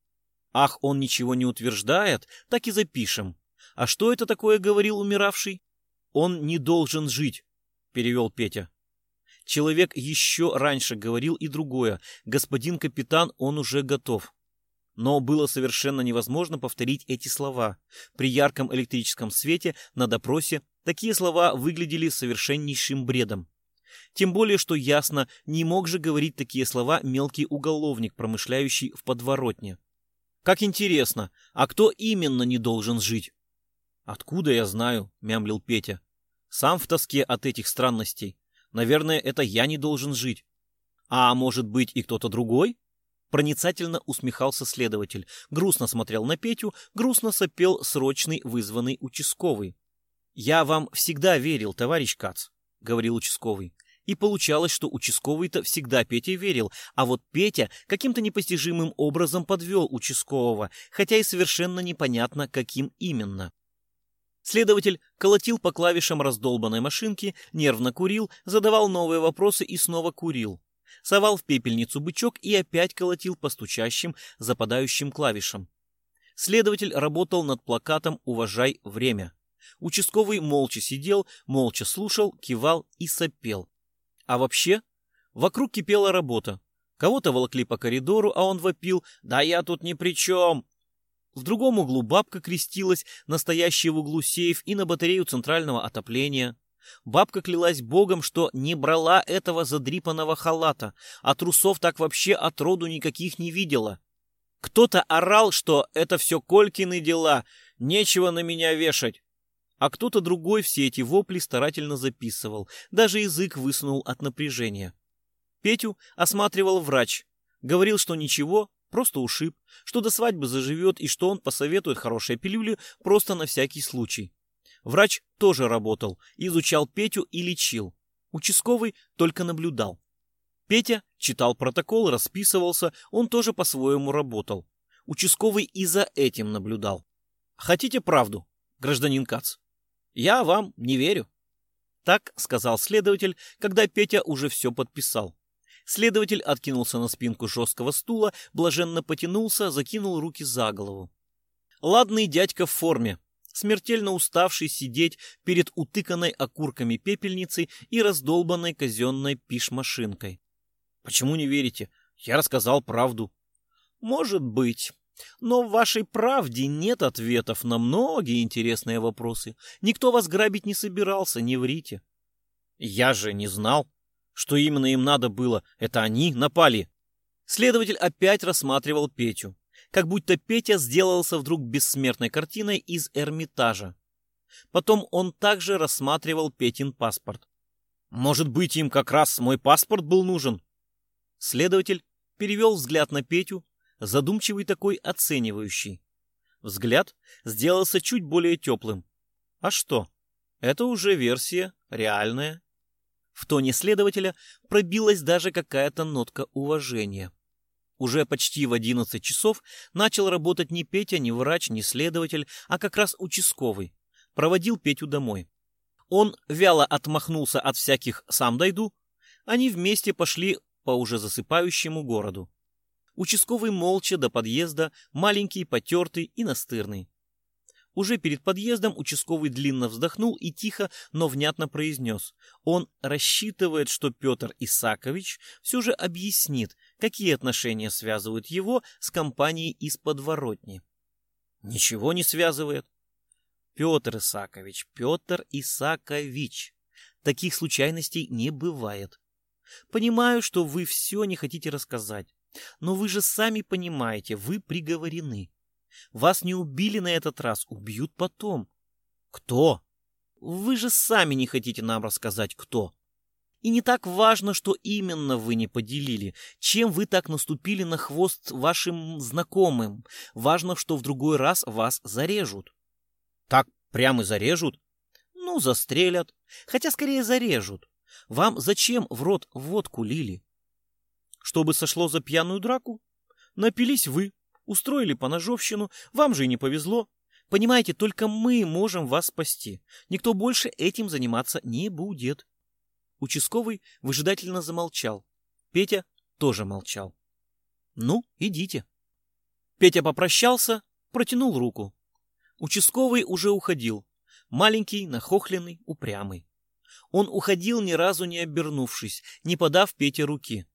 Ах, он ничего не утверждает, так и запишем. А что это такое говорил умиравший? Он не должен жить. перевел Петя. Человек еще раньше говорил и другое. Господин капитан, он уже готов. Но было совершенно невозможно повторить эти слова. При ярком электрическом свете на допросе такие слова выглядели совершеннейшим бредом. Тем более, что ясно, не мог же говорить такие слова мелкий уголовник, промышляющий в подворотне. Как интересно, а кто именно не должен жить? Откуда я знаю, мямлил Петя. Сам в тоске от этих странностей. Наверное, это я не должен жить. А может быть и кто-то другой? Проницательно усмехался следователь, грустно смотрел на Петю, грустно сопел срочный вызванный участковый. «Я вам всегда верил, товарищ Кац», — говорил участковый. И получалось, что участковый-то всегда Пете верил, а вот Петя каким-то непостижимым образом подвел участкового, хотя и совершенно непонятно, каким именно. Следователь колотил по клавишам раздолбанной машинки, нервно курил, задавал новые вопросы и снова курил совал в пепельницу бычок и опять колотил по стучащим, западающим клавишам. Следователь работал над плакатом «Уважай время». Участковый молча сидел, молча слушал, кивал и сопел. А вообще, вокруг кипела работа. Кого-то волокли по коридору, а он вопил «Да я тут ни при чем!». В другом углу бабка крестилась, настоящий в углу сейф и на батарею центрального отопления. Бабка клялась богом, что не брала этого задрипанного халата, а трусов так вообще от роду никаких не видела. Кто-то орал, что это все Колькины дела, нечего на меня вешать. А кто-то другой все эти вопли старательно записывал, даже язык высунул от напряжения. Петю осматривал врач, говорил, что ничего, просто ушиб, что до свадьбы заживет и что он посоветует хорошие пилюли просто на всякий случай. Врач тоже работал, изучал Петю и лечил. Участковый только наблюдал. Петя читал протокол, расписывался, он тоже по-своему работал. Участковый и за этим наблюдал. Хотите правду, гражданин Кац? Я вам не верю. Так сказал следователь, когда Петя уже все подписал. Следователь откинулся на спинку жесткого стула, блаженно потянулся, закинул руки за голову. Ладный дядька в форме, смертельно уставший сидеть перед утыканной окурками пепельницей и раздолбанной казенной пиш-машинкой. Почему не верите? Я рассказал правду. Может быть. Но в вашей правде нет ответов на многие интересные вопросы. Никто вас грабить не собирался, не врите. Я же не знал, что именно им надо было. Это они напали. Следователь опять рассматривал Петю как будто Петя сделался вдруг бессмертной картиной из Эрмитажа. Потом он также рассматривал Петин паспорт. Может быть, им как раз мой паспорт был нужен? Следователь перевел взгляд на Петю, задумчивый такой оценивающий. Взгляд сделался чуть более теплым. А что? Это уже версия реальная. В тоне следователя пробилась даже какая-то нотка уважения. Уже почти в 11 часов начал работать не Петя, не врач, не следователь, а как раз участковый. Проводил Петю домой. Он вяло отмахнулся от всяких «сам дойду». Они вместе пошли по уже засыпающему городу. Участковый молча до подъезда, маленький, потертый и настырный. Уже перед подъездом участковый длинно вздохнул и тихо, но внятно произнес. Он рассчитывает, что Петр Исакович все же объяснит, какие отношения связывают его с компанией из подворотни. Ничего не связывает. Петр Исакович, Петр Исакович. Таких случайностей не бывает. Понимаю, что вы все не хотите рассказать, но вы же сами понимаете, вы приговорены. Вас не убили на этот раз, убьют потом. Кто? Вы же сами не хотите нам рассказать, кто. И не так важно, что именно вы не поделили, чем вы так наступили на хвост вашим знакомым. Важно, что в другой раз вас зарежут. Так прямо зарежут? Ну, застрелят. Хотя скорее зарежут. Вам зачем в рот водку лили? Чтобы сошло за пьяную драку? Напились вы, устроили поножовщину, вам же и не повезло. Понимаете, только мы можем вас спасти. Никто больше этим заниматься не будет. Участковый выжидательно замолчал. Петя тоже молчал. «Ну, идите». Петя попрощался, протянул руку. Участковый уже уходил. Маленький, нахохленный, упрямый. Он уходил ни разу не обернувшись, не подав Пете руки.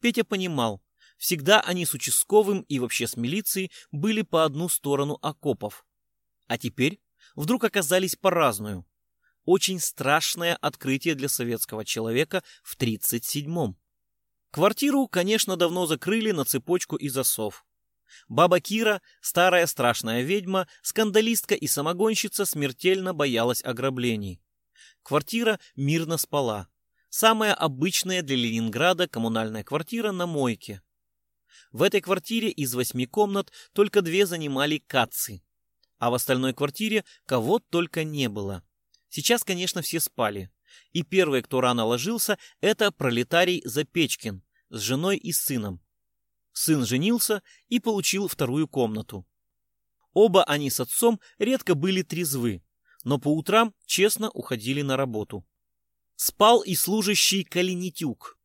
Петя понимал, всегда они с участковым и вообще с милицией были по одну сторону окопов. А теперь вдруг оказались по разную. Очень страшное открытие для советского человека в 37-м. Квартиру, конечно, давно закрыли на цепочку и засов. Баба Кира, старая страшная ведьма, скандалистка и самогонщица, смертельно боялась ограблений. Квартира мирно спала. Самая обычная для Ленинграда коммунальная квартира на мойке. В этой квартире из восьми комнат только две занимали кацы, а в остальной квартире кого только не было. Сейчас, конечно, все спали. И первый, кто рано ложился, это пролетарий Запечкин с женой и сыном. Сын женился и получил вторую комнату. Оба они с отцом редко были трезвы, но по утрам честно уходили на работу. Спал и служащий Калинитюк.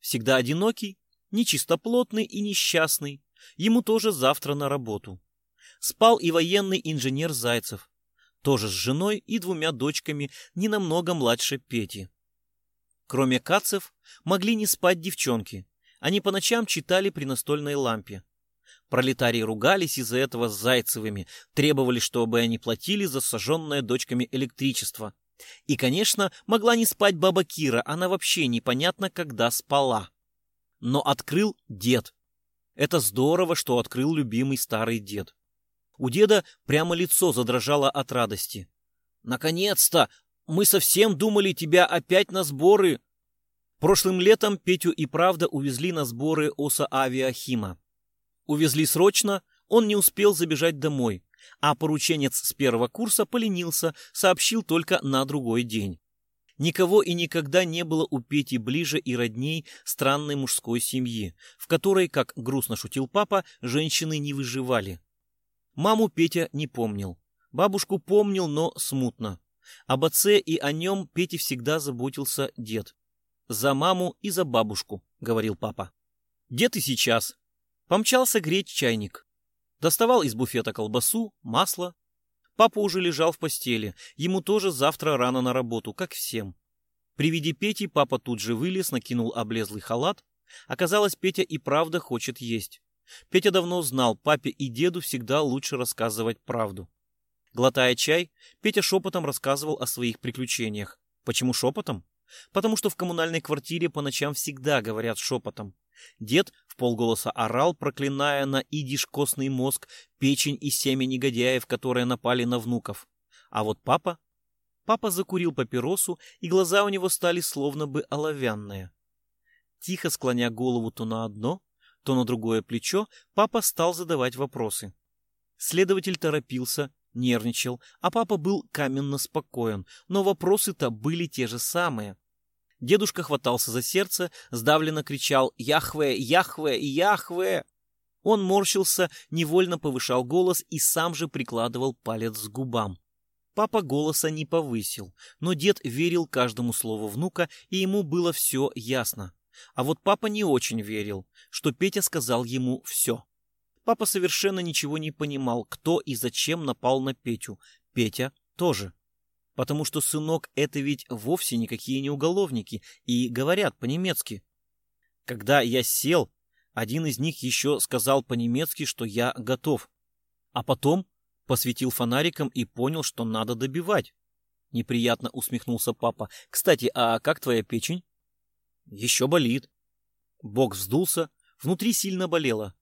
Всегда одинокий, нечистоплотный и несчастный. Ему тоже завтра на работу. Спал и военный инженер Зайцев тоже с женой и двумя дочками, не намного младше Пети. Кроме кацев, могли не спать девчонки. Они по ночам читали при настольной лампе. Пролетарии ругались из-за этого с Зайцевыми, требовали, чтобы они платили за сожженное дочками электричество. И, конечно, могла не спать баба Кира, она вообще непонятно, когда спала. Но открыл дед. Это здорово, что открыл любимый старый дед. У деда прямо лицо задрожало от радости. «Наконец-то! Мы совсем думали тебя опять на сборы!» Прошлым летом Петю и правда увезли на сборы Оса Авиахима. Увезли срочно, он не успел забежать домой, а порученец с первого курса поленился, сообщил только на другой день. Никого и никогда не было у Пети ближе и родней странной мужской семьи, в которой, как грустно шутил папа, женщины не выживали. Маму Петя не помнил. Бабушку помнил, но смутно. Об отце и о нем Пете всегда заботился дед. «За маму и за бабушку», — говорил папа. Дед и сейчас. Помчался греть чайник. Доставал из буфета колбасу, масло. Папа уже лежал в постели. Ему тоже завтра рано на работу, как всем. При виде Пети папа тут же вылез, накинул облезлый халат. Оказалось, Петя и правда хочет есть. Петя давно знал, папе и деду всегда лучше рассказывать правду. Глотая чай, Петя шепотом рассказывал о своих приключениях. Почему шепотом? Потому что в коммунальной квартире по ночам всегда говорят шепотом. Дед в полголоса орал, проклиная на идиш костный мозг, печень и семя негодяев, которые напали на внуков. А вот папа... Папа закурил папиросу, и глаза у него стали словно бы оловянные. Тихо склоня голову то на одно, то на другое плечо, папа стал задавать вопросы. Следователь торопился, нервничал, а папа был каменно спокоен, но вопросы-то были те же самые. Дедушка хватался за сердце, сдавленно кричал «Яхве! Яхве! Яхве!». Он морщился, невольно повышал голос и сам же прикладывал палец к губам. Папа голоса не повысил, но дед верил каждому слову внука, и ему было все ясно. А вот папа не очень верил, что Петя сказал ему все. Папа совершенно ничего не понимал, кто и зачем напал на Петю. Петя тоже. Потому что сынок это ведь вовсе никакие не уголовники и говорят по-немецки. Когда я сел, один из них еще сказал по-немецки, что я готов. А потом посветил фонариком и понял, что надо добивать. Неприятно усмехнулся папа. Кстати, а как твоя печень? Еще болит. Бок вздулся, внутри сильно болело.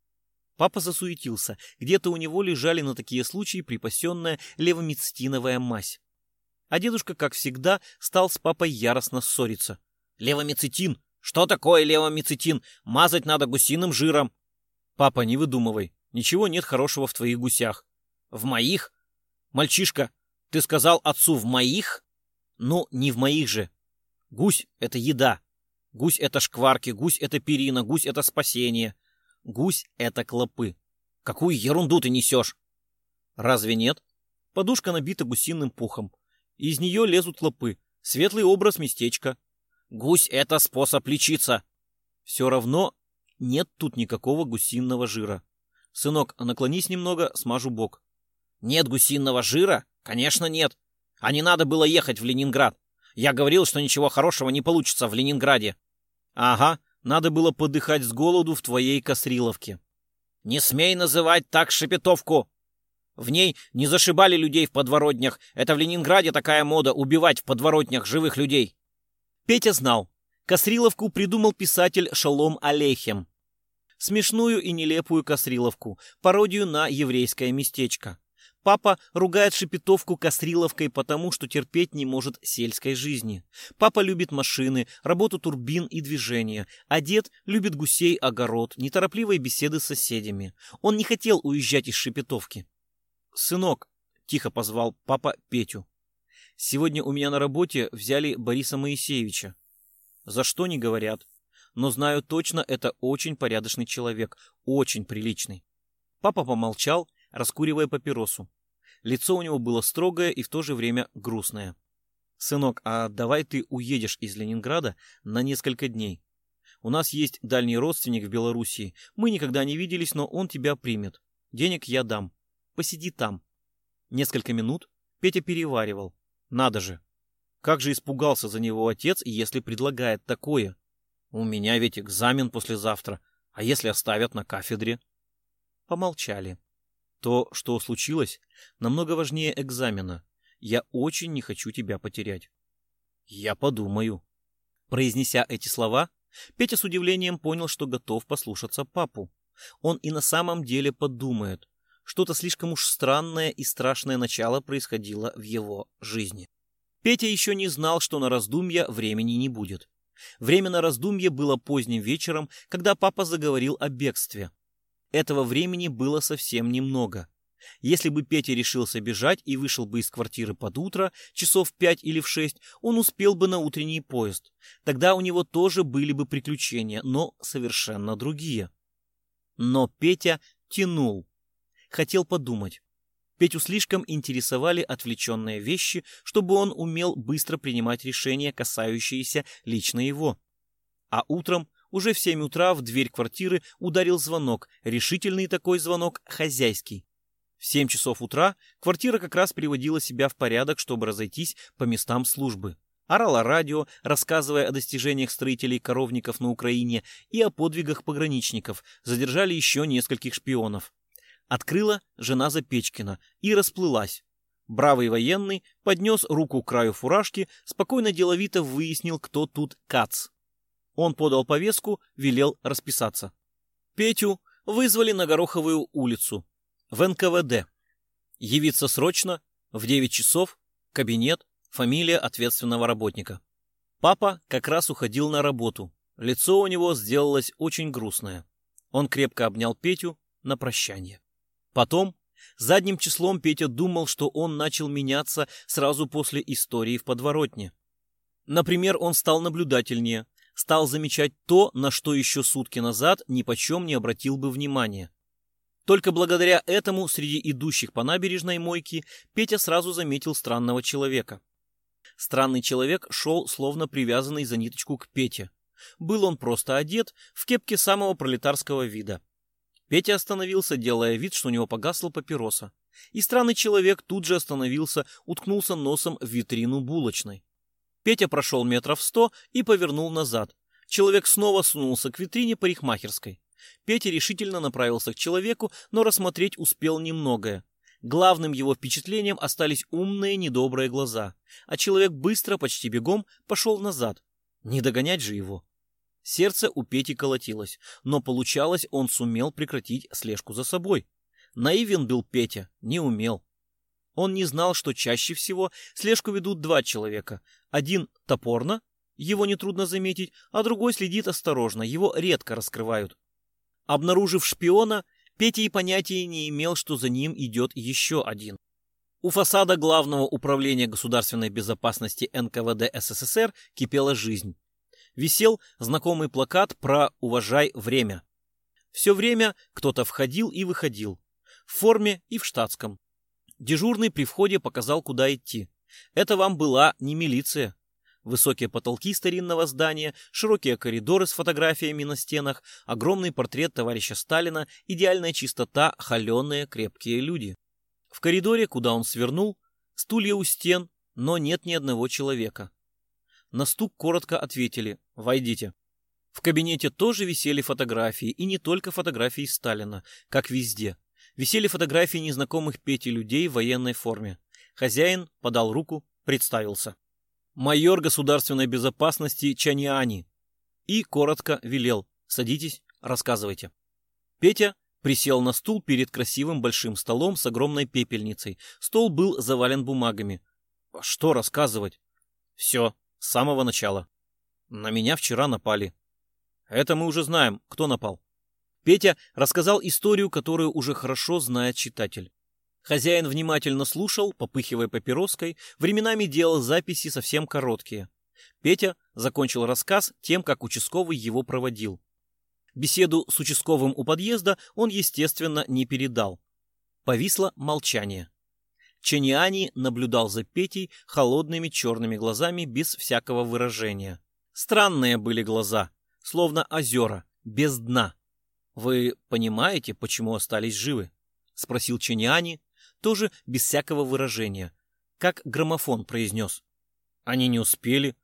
Папа засуетился. Где-то у него лежали на такие случаи припасенная левомицетиновая мазь. А дедушка, как всегда, стал с папой яростно ссориться. «Левомицетин! Что такое левомицетин? Мазать надо гусиным жиром!» «Папа, не выдумывай. Ничего нет хорошего в твоих гусях». «В моих? Мальчишка, ты сказал отцу в моих?» «Ну, не в моих же. Гусь — это еда. Гусь — это шкварки, гусь — это перина, гусь — это спасение. Гусь — это клопы. Какую ерунду ты несешь? Разве нет? Подушка набита гусиным пухом. Из нее лезут клопы. Светлый образ местечка. Гусь — это способ лечиться. Все равно нет тут никакого гусиного жира. Сынок, наклонись немного, смажу бок. Нет гусиного жира? Конечно, нет. А не надо было ехать в Ленинград. Я говорил, что ничего хорошего не получится в Ленинграде. Ага, надо было подыхать с голоду в твоей Косриловке. Не смей называть так Шепетовку. В ней не зашибали людей в подворотнях. Это в Ленинграде такая мода — убивать в подворотнях живых людей. Петя знал. Косриловку придумал писатель Шалом Алейхем. Смешную и нелепую Косриловку, пародию на еврейское местечко. Папа ругает Шепетовку Косриловкой потому, что терпеть не может сельской жизни. Папа любит машины, работу турбин и движения, а дед любит гусей, огород, неторопливые беседы с соседями. Он не хотел уезжать из Шепетовки. «Сынок», — тихо позвал папа Петю, — «сегодня у меня на работе взяли Бориса Моисеевича. За что не говорят, но знаю точно, это очень порядочный человек, очень приличный». Папа помолчал, раскуривая папиросу. Лицо у него было строгое и в то же время грустное. «Сынок, а давай ты уедешь из Ленинграда на несколько дней. У нас есть дальний родственник в Белоруссии. Мы никогда не виделись, но он тебя примет. Денег я дам. Посиди там». Несколько минут Петя переваривал. «Надо же! Как же испугался за него отец, если предлагает такое? У меня ведь экзамен послезавтра. А если оставят на кафедре?» Помолчали. То, что случилось, намного важнее экзамена. Я очень не хочу тебя потерять. Я подумаю. Произнеся эти слова, Петя с удивлением понял, что готов послушаться папу. Он и на самом деле подумает. Что-то слишком уж странное и страшное начало происходило в его жизни. Петя еще не знал, что на раздумья времени не будет. Время на раздумье было поздним вечером, когда папа заговорил о бегстве. Этого времени было совсем немного. Если бы Петя решился бежать и вышел бы из квартиры под утро, часов в пять или в шесть, он успел бы на утренний поезд. Тогда у него тоже были бы приключения, но совершенно другие. Но Петя тянул. Хотел подумать. Петю слишком интересовали отвлеченные вещи, чтобы он умел быстро принимать решения, касающиеся лично его. А утром уже в семь утра в дверь квартиры ударил звонок, решительный такой звонок, хозяйский. В семь часов утра квартира как раз приводила себя в порядок, чтобы разойтись по местам службы. Орало радио, рассказывая о достижениях строителей-коровников на Украине и о подвигах пограничников, задержали еще нескольких шпионов. Открыла жена Запечкина и расплылась. Бравый военный поднес руку к краю фуражки, спокойно деловито выяснил, кто тут кац. Он подал повестку, велел расписаться. Петю вызвали на Гороховую улицу, в НКВД. Явиться срочно, в 9 часов, кабинет, фамилия ответственного работника. Папа как раз уходил на работу. Лицо у него сделалось очень грустное. Он крепко обнял Петю на прощание. Потом, задним числом Петя думал, что он начал меняться сразу после истории в подворотне. Например, он стал наблюдательнее, стал замечать то, на что еще сутки назад ни почем не обратил бы внимания. Только благодаря этому среди идущих по набережной мойки Петя сразу заметил странного человека. Странный человек шел, словно привязанный за ниточку к Пете. Был он просто одет в кепке самого пролетарского вида. Петя остановился, делая вид, что у него погасла папироса. И странный человек тут же остановился, уткнулся носом в витрину булочной. Петя прошел метров сто и повернул назад. Человек снова сунулся к витрине парикмахерской. Петя решительно направился к человеку, но рассмотреть успел немногое. Главным его впечатлением остались умные недобрые глаза, а человек быстро, почти бегом, пошел назад. Не догонять же его. Сердце у Пети колотилось, но получалось, он сумел прекратить слежку за собой. Наивен был Петя, не умел. Он не знал, что чаще всего слежку ведут два человека. Один топорно, его нетрудно заметить, а другой следит осторожно, его редко раскрывают. Обнаружив шпиона, Петя и понятия не имел, что за ним идет еще один. У фасада Главного управления государственной безопасности НКВД СССР кипела жизнь. Висел знакомый плакат про «Уважай время». Все время кто-то входил и выходил. В форме и в штатском. Дежурный при входе показал, куда идти. Это вам была не милиция. Высокие потолки старинного здания, широкие коридоры с фотографиями на стенах, огромный портрет товарища Сталина, идеальная чистота, холеные крепкие люди. В коридоре, куда он свернул, стулья у стен, но нет ни одного человека. на стук коротко ответили «Войдите». В кабинете тоже висели фотографии, и не только фотографии Сталина, как везде. Висели фотографии незнакомых Пети людей в военной форме. Хозяин подал руку, представился. Майор государственной безопасности Чаниани. И коротко велел «Садитесь, рассказывайте». Петя присел на стул перед красивым большим столом с огромной пепельницей. Стол был завален бумагами. Что рассказывать? Все, с самого начала. На меня вчера напали. Это мы уже знаем, кто напал. Петя рассказал историю, которую уже хорошо знает читатель. Хозяин внимательно слушал, попыхивая папироской, временами делал записи совсем короткие. Петя закончил рассказ тем, как участковый его проводил. Беседу с участковым у подъезда он, естественно, не передал. Повисло молчание. Чениани наблюдал за Петей холодными черными глазами без всякого выражения. Странные были глаза, словно озера, без дна. «Вы понимаете, почему остались живы?» — спросил Чениани, тоже без всякого выражения, как граммофон произнес. «Они не успели.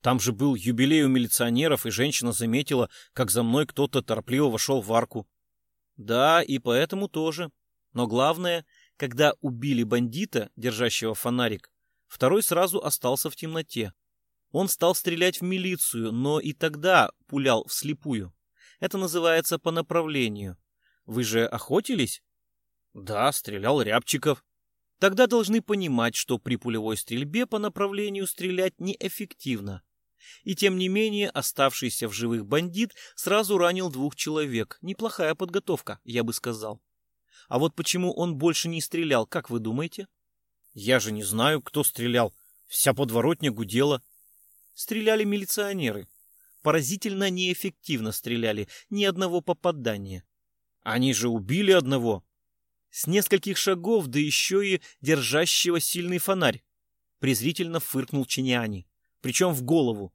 Там же был юбилей у милиционеров, и женщина заметила, как за мной кто-то торопливо вошел в арку. Да, и поэтому тоже. Но главное, когда убили бандита, держащего фонарик, второй сразу остался в темноте. Он стал стрелять в милицию, но и тогда пулял вслепую. Это называется по направлению. Вы же охотились? Да, стрелял Рябчиков. Тогда должны понимать, что при пулевой стрельбе по направлению стрелять неэффективно. И тем не менее оставшийся в живых бандит сразу ранил двух человек. Неплохая подготовка, я бы сказал. А вот почему он больше не стрелял, как вы думаете? Я же не знаю, кто стрелял. Вся подворотня гудела. Стреляли милиционеры. Поразительно неэффективно стреляли, ни одного попадания. Они же убили одного. С нескольких шагов, да еще и держащего сильный фонарь. Презрительно фыркнул Чиняни. Причем в голову.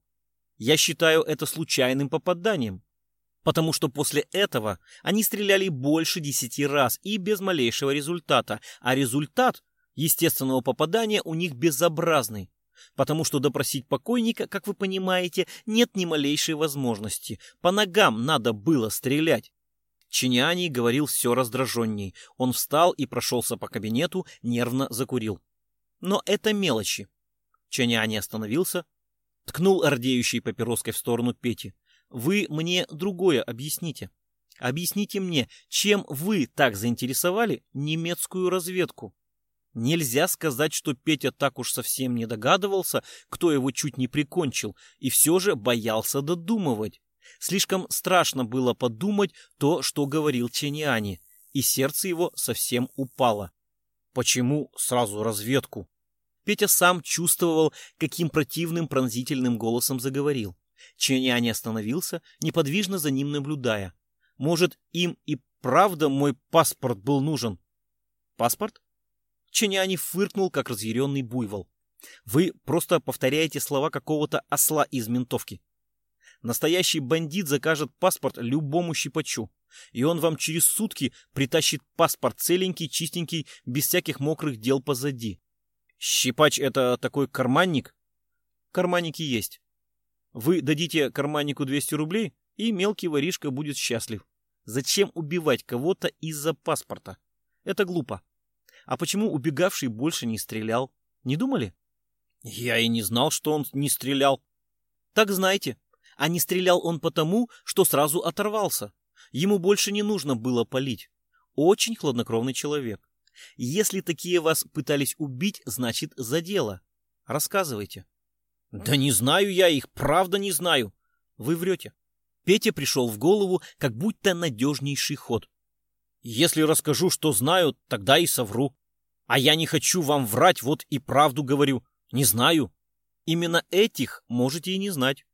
Я считаю это случайным попаданием. Потому что после этого они стреляли больше десяти раз и без малейшего результата. А результат естественного попадания у них безобразный потому что допросить покойника, как вы понимаете, нет ни малейшей возможности. По ногам надо было стрелять. Чиняни говорил все раздраженней. Он встал и прошелся по кабинету, нервно закурил. Но это мелочи. Чиняни остановился, ткнул ордеющей папироской в сторону Пети. «Вы мне другое объясните. Объясните мне, чем вы так заинтересовали немецкую разведку?» Нельзя сказать, что Петя так уж совсем не догадывался, кто его чуть не прикончил, и все же боялся додумывать. Слишком страшно было подумать то, что говорил Чениани, и сердце его совсем упало. Почему сразу разведку? Петя сам чувствовал, каким противным пронзительным голосом заговорил. Чениани остановился, неподвижно за ним наблюдая. Может, им и правда мой паспорт был нужен? Паспорт? Чиняни фыркнул, как разъяренный буйвол. Вы просто повторяете слова какого-то осла из ментовки. Настоящий бандит закажет паспорт любому щипачу, и он вам через сутки притащит паспорт целенький, чистенький, без всяких мокрых дел позади. Щипач — это такой карманник? Карманники есть. Вы дадите карманнику 200 рублей, и мелкий воришка будет счастлив. Зачем убивать кого-то из-за паспорта? Это глупо. А почему убегавший больше не стрелял? Не думали? Я и не знал, что он не стрелял. Так знаете, а не стрелял он потому, что сразу оторвался. Ему больше не нужно было палить. Очень хладнокровный человек. Если такие вас пытались убить, значит за дело. Рассказывайте. Да не знаю я их, правда не знаю. Вы врете. Петя пришел в голову, как будто надежнейший ход. Если расскажу, что знаю, тогда и совру. А я не хочу вам врать, вот и правду говорю. Не знаю. Именно этих можете и не знать.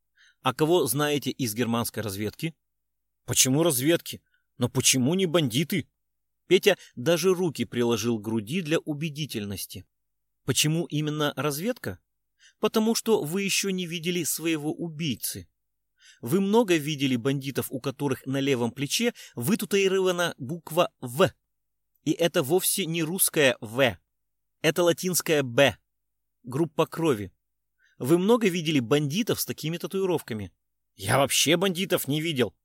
А кого знаете из германской разведки? Почему разведки? Но почему не бандиты? Петя даже руки приложил к груди для убедительности. Почему именно разведка? Потому что вы еще не видели своего убийцы. Вы много видели бандитов, у которых на левом плече вытатуирована буква «В». И это вовсе не русская «В». Это латинская «Б». Группа крови. Вы много видели бандитов с такими татуировками? Я вообще бандитов не видел.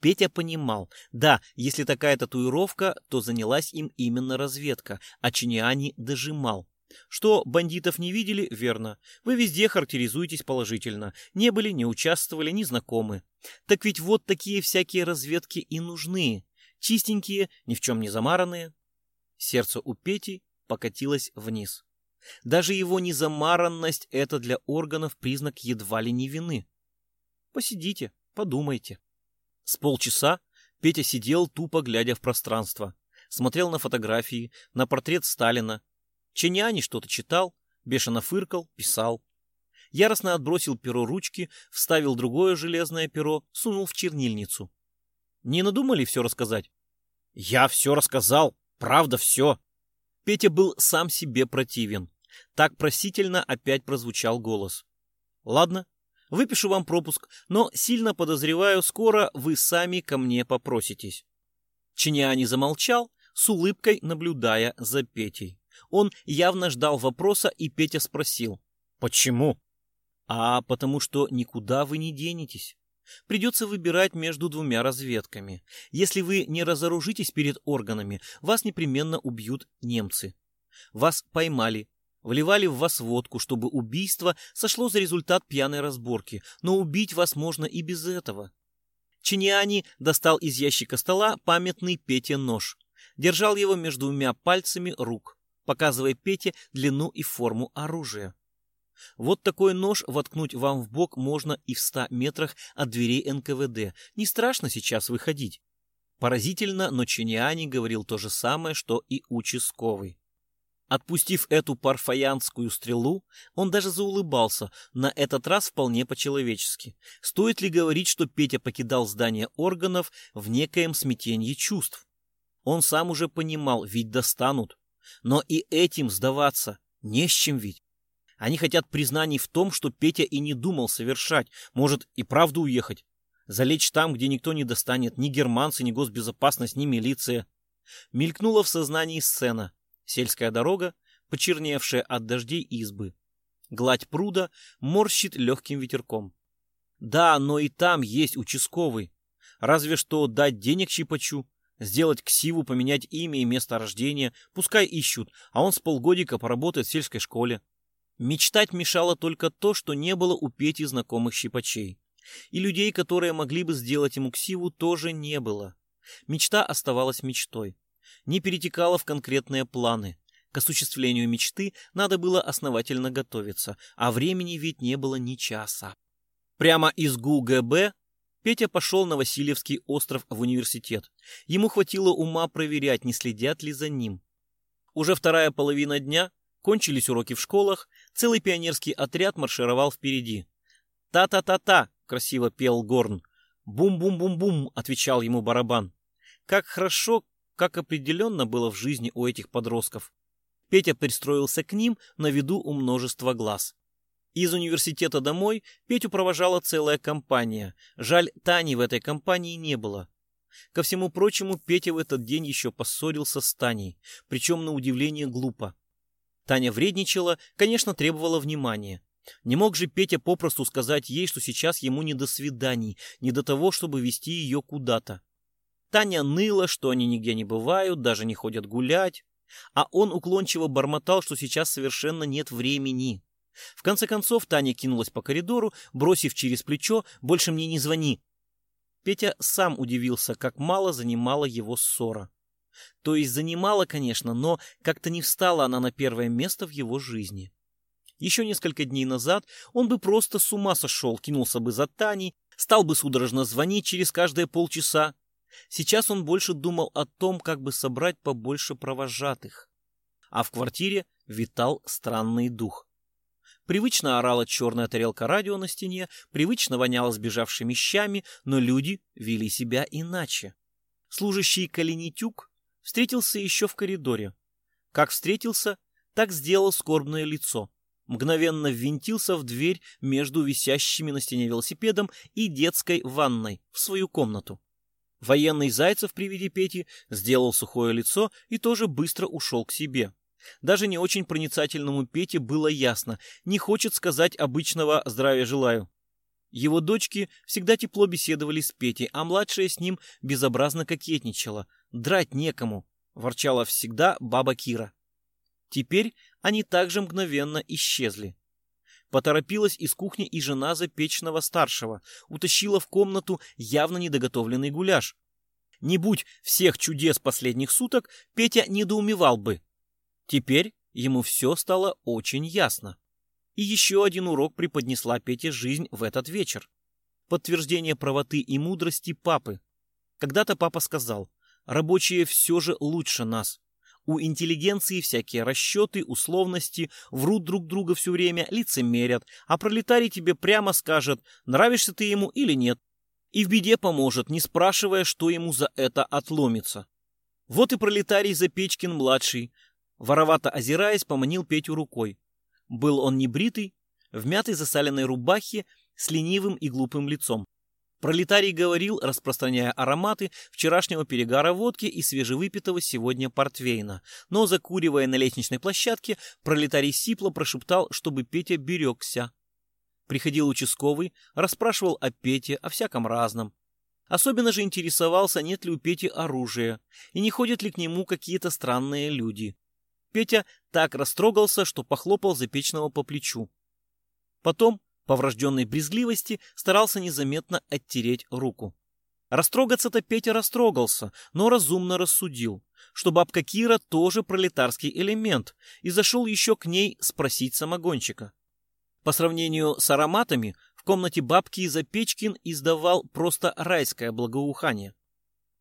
Петя понимал, да, если такая татуировка, то занялась им именно разведка, а Чиниани дожимал. Что бандитов не видели, верно. Вы везде характеризуетесь положительно. Не были, не участвовали, не знакомы. Так ведь вот такие всякие разведки и нужны. Чистенькие, ни в чем не замаранные. Сердце у Пети покатилось вниз. Даже его незамаранность — это для органов признак едва ли не вины. Посидите, подумайте. С полчаса Петя сидел, тупо глядя в пространство. Смотрел на фотографии, на портрет Сталина. Ченяни что-то читал, бешено фыркал, писал. Яростно отбросил перо ручки, вставил другое железное перо, сунул в чернильницу. Не надумали все рассказать? Я все рассказал, правда все. Петя был сам себе противен. Так просительно опять прозвучал голос. Ладно, выпишу вам пропуск, но сильно подозреваю, скоро вы сами ко мне попроситесь. Чиняни замолчал, с улыбкой наблюдая за Петей. Он явно ждал вопроса, и Петя спросил. «Почему?» «А потому что никуда вы не денетесь. Придется выбирать между двумя разведками. Если вы не разоружитесь перед органами, вас непременно убьют немцы. Вас поймали, вливали в вас водку, чтобы убийство сошло за результат пьяной разборки, но убить вас можно и без этого. Чиниани достал из ящика стола памятный Пете нож. Держал его между двумя пальцами рук, показывая Пете длину и форму оружия. Вот такой нож воткнуть вам в бок можно и в ста метрах от дверей НКВД. Не страшно сейчас выходить. Поразительно, но Чиниани говорил то же самое, что и участковый. Отпустив эту парфаянскую стрелу, он даже заулыбался, на этот раз вполне по-человечески. Стоит ли говорить, что Петя покидал здание органов в некоем смятении чувств? Он сам уже понимал, ведь достанут. Но и этим сдаваться не с чем ведь. Они хотят признаний в том, что Петя и не думал совершать, может и правду уехать. Залечь там, где никто не достанет, ни германцы, ни госбезопасность, ни милиция. Мелькнула в сознании сцена. Сельская дорога, почерневшая от дождей избы. Гладь пруда морщит легким ветерком. Да, но и там есть участковый. Разве что дать денег щипачу, сделать ксиву, поменять имя и место рождения, пускай ищут, а он с полгодика поработает в сельской школе. Мечтать мешало только то, что не было у Пети знакомых щипачей. И людей, которые могли бы сделать ему ксиву, тоже не было. Мечта оставалась мечтой не перетекало в конкретные планы. К осуществлению мечты надо было основательно готовиться, а времени ведь не было ни часа. Прямо из ГУГБ Петя пошел на Васильевский остров в университет. Ему хватило ума проверять, не следят ли за ним. Уже вторая половина дня, кончились уроки в школах, целый пионерский отряд маршировал впереди. «Та-та-та-та!» — красиво пел Горн. «Бум-бум-бум-бум!» — отвечал ему барабан. Как хорошо, как определенно было в жизни у этих подростков. Петя пристроился к ним на виду у множества глаз. Из университета домой Петю провожала целая компания. Жаль, Тани в этой компании не было. Ко всему прочему, Петя в этот день еще поссорился с Таней, причем на удивление глупо. Таня вредничала, конечно, требовала внимания. Не мог же Петя попросту сказать ей, что сейчас ему не до свиданий, не до того, чтобы вести ее куда-то. Таня ныла, что они нигде не бывают, даже не ходят гулять. А он уклончиво бормотал, что сейчас совершенно нет времени. В конце концов Таня кинулась по коридору, бросив через плечо «Больше мне не звони». Петя сам удивился, как мало занимала его ссора. То есть занимала, конечно, но как-то не встала она на первое место в его жизни. Еще несколько дней назад он бы просто с ума сошел, кинулся бы за Таней, стал бы судорожно звонить через каждые полчаса, Сейчас он больше думал о том, как бы собрать побольше провожатых. А в квартире витал странный дух. Привычно орала черная тарелка радио на стене, привычно воняло сбежавшими щами, но люди вели себя иначе. Служащий Калинитюк встретился еще в коридоре. Как встретился, так сделал скорбное лицо. Мгновенно ввинтился в дверь между висящими на стене велосипедом и детской ванной в свою комнату. Военный Зайцев при виде Пети сделал сухое лицо и тоже быстро ушел к себе. Даже не очень проницательному Пете было ясно, не хочет сказать обычного «здравия желаю». Его дочки всегда тепло беседовали с Петей, а младшая с ним безобразно кокетничала. Драть некому, ворчала всегда баба Кира. Теперь они также мгновенно исчезли. Поторопилась из кухни и жена запечного старшего, утащила в комнату явно недоготовленный гуляш. Не будь всех чудес последних суток, Петя недоумевал бы. Теперь ему все стало очень ясно. И еще один урок преподнесла Пете жизнь в этот вечер. Подтверждение правоты и мудрости папы. Когда-то папа сказал, рабочие все же лучше нас. У интеллигенции всякие расчеты, условности, врут друг друга все время, лицемерят, а пролетарий тебе прямо скажет, нравишься ты ему или нет. И в беде поможет, не спрашивая, что ему за это отломится. Вот и пролетарий Запечкин-младший, воровато озираясь, поманил Петю рукой. Был он небритый, в мятой засаленной рубахе с ленивым и глупым лицом. Пролетарий говорил, распространяя ароматы вчерашнего перегара водки и свежевыпитого сегодня портвейна. Но, закуривая на лестничной площадке, пролетарий сипло прошептал, чтобы Петя берегся. Приходил участковый, расспрашивал о Пете, о всяком разном. Особенно же интересовался, нет ли у Пети оружия, и не ходят ли к нему какие-то странные люди. Петя так растрогался, что похлопал Запечного по плечу. Потом, по врожденной брезгливости, старался незаметно оттереть руку. Растрогаться-то Петя растрогался, но разумно рассудил, что бабка Кира тоже пролетарский элемент, и зашел еще к ней спросить самогонщика. По сравнению с ароматами, в комнате бабки Запечкин издавал просто райское благоухание.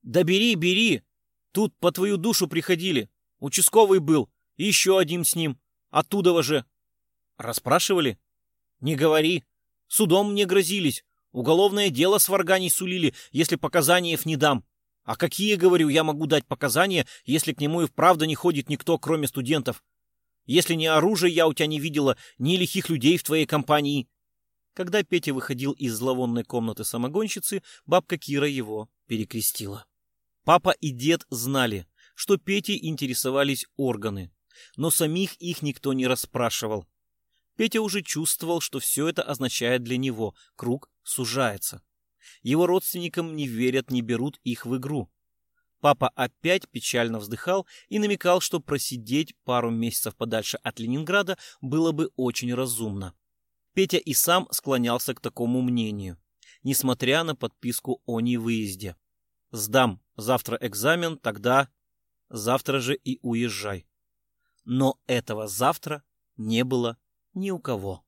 «Да бери, бери! Тут по твою душу приходили. Участковый был, и еще один с ним. Оттуда же. Расспрашивали? Не говори. Судом мне грозились. Уголовное дело с варганей сулили, если показаниев не дам. А какие, говорю, я могу дать показания, если к нему и вправду не ходит никто, кроме студентов? Если ни оружия я у тебя не видела, ни лихих людей в твоей компании. Когда Петя выходил из зловонной комнаты самогонщицы, бабка Кира его перекрестила. Папа и дед знали, что Петей интересовались органы но самих их никто не расспрашивал. Петя уже чувствовал, что все это означает для него, круг сужается. Его родственникам не верят, не берут их в игру. Папа опять печально вздыхал и намекал, что просидеть пару месяцев подальше от Ленинграда было бы очень разумно. Петя и сам склонялся к такому мнению, несмотря на подписку о невыезде. «Сдам завтра экзамен, тогда завтра же и уезжай». Но этого завтра не было ни у кого.